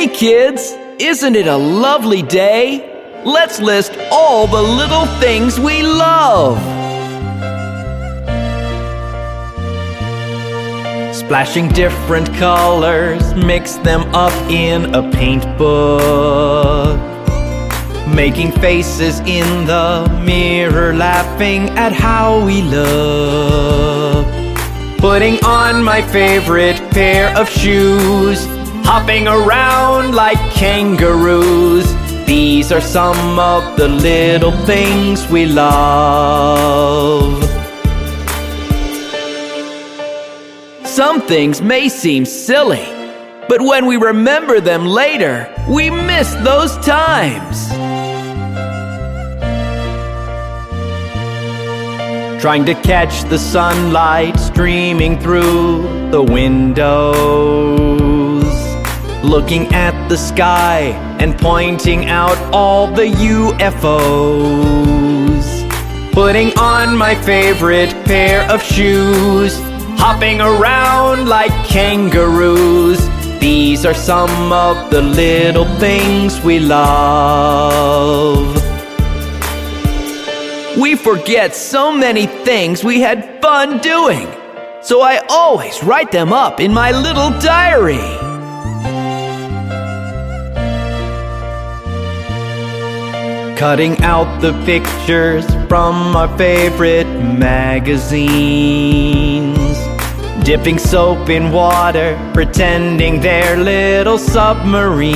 Hey kids, isn't it a lovely day? Let's list all the little things we love. Splashing different colors, mix them up in a paint book. Making faces in the mirror, laughing at how we look. Putting on my favorite pair of shoes, hopping around like kangaroos. These are some of the little things we love. Some things may seem silly, but when we remember them later, we miss those times. Trying to catch the sunlight streaming through the windows. Looking at the sky and pointing out all the UFOs. Putting on my favorite pair of shoes. Hopping around like kangaroos. These are some of the little things we love. We forget so many things we had fun doing. So I always write them up in my little diary. Cutting out the pictures from our favorite magazines. Dipping soap in water, pretending they're little submarines.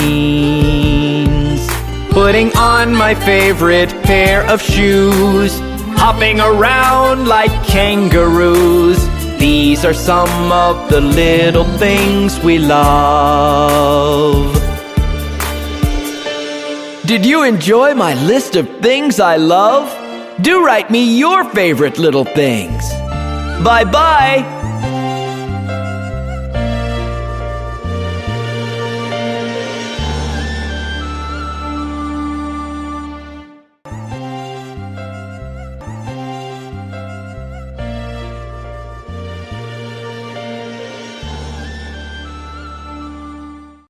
Putting on my favorite pair of shoes, hopping around like kangaroos. These are some of the little things we love. Did you enjoy my list of things I love? Do write me your favorite little things. Bye bye.